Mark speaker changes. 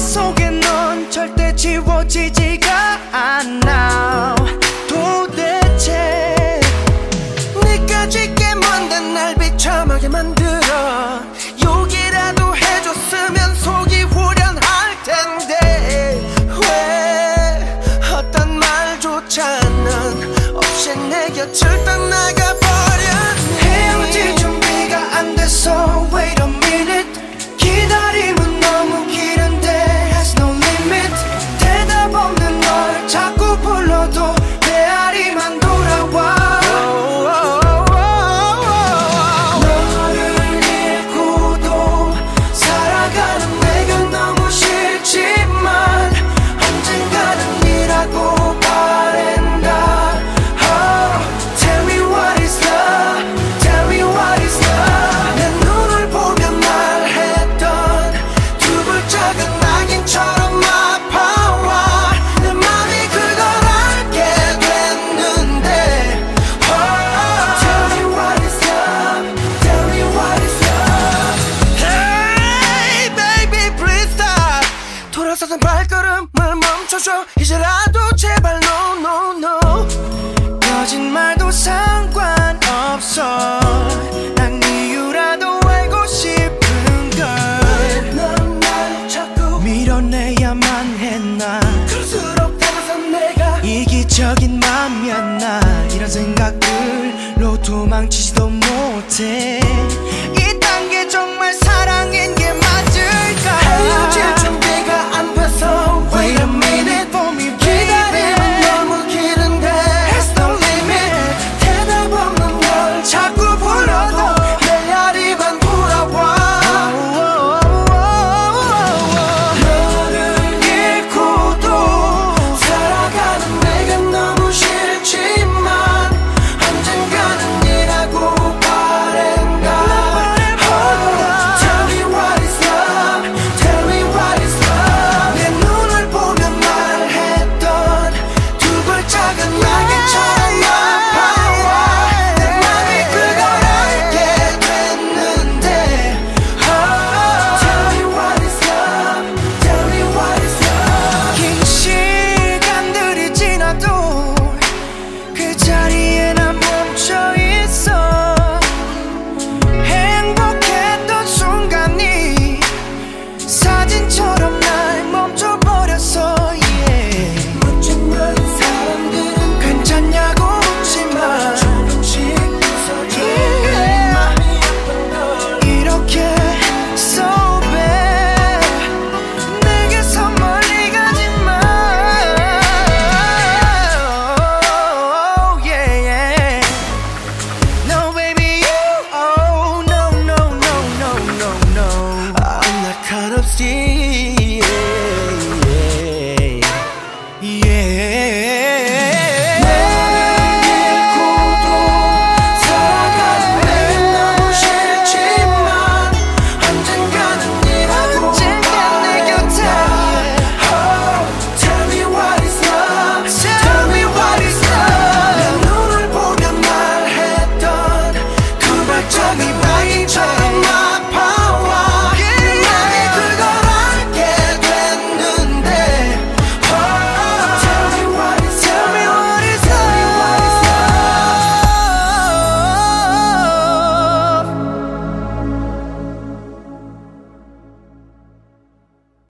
Speaker 1: 속에 넌 절대 지워지지가 않아. 도대체
Speaker 2: 네가 찍게 만든 날 비참하게 만들어. 욕이라도 해줬으면 속이 후련할 텐데. 왜 어떤 말조차 는 없이 내 곁을 떠나가버렸니?
Speaker 1: 헤어질 준비가 안 돼서 w a 기대만 했나?
Speaker 2: 그럴수록 항상 내가
Speaker 1: 이기적인 맘이었나? 이런 생각들로 도망치지도 못해.